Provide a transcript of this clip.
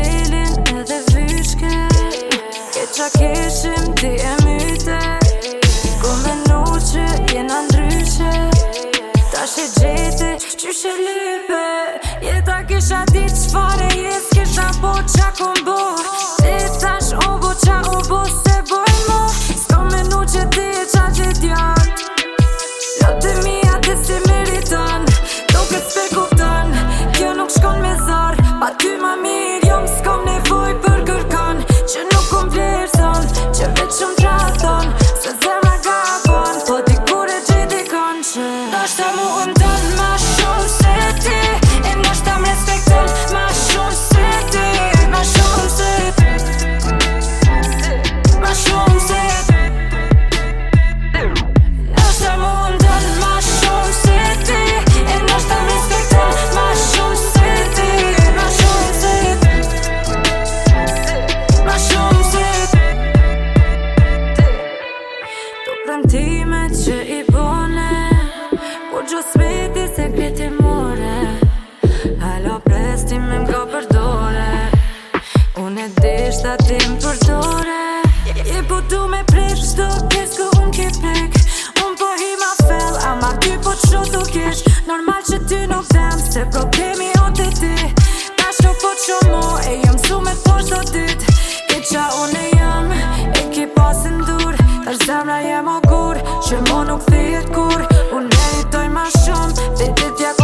qelin edhe vyshke Ke qa keshim ti e myte Ko me në që jena ndryshe Ta shi gjeti që shi lype Jeta kisha ditë që fare jes Kisha po qa kom Vëntimet që i bone Po gjo se kriti more Halo me mga përdore Unë e dishtë atim përdore E po me prejsh të kesh ku unë kemë kur Që më nuk thijet kur Unë meritoj ma shumë Dhe ditja kur